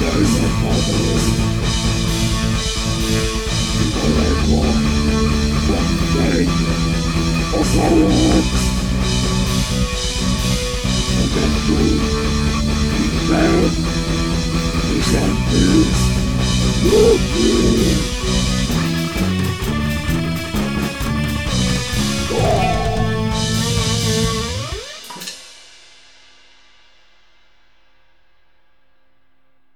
There's a problem. Jason.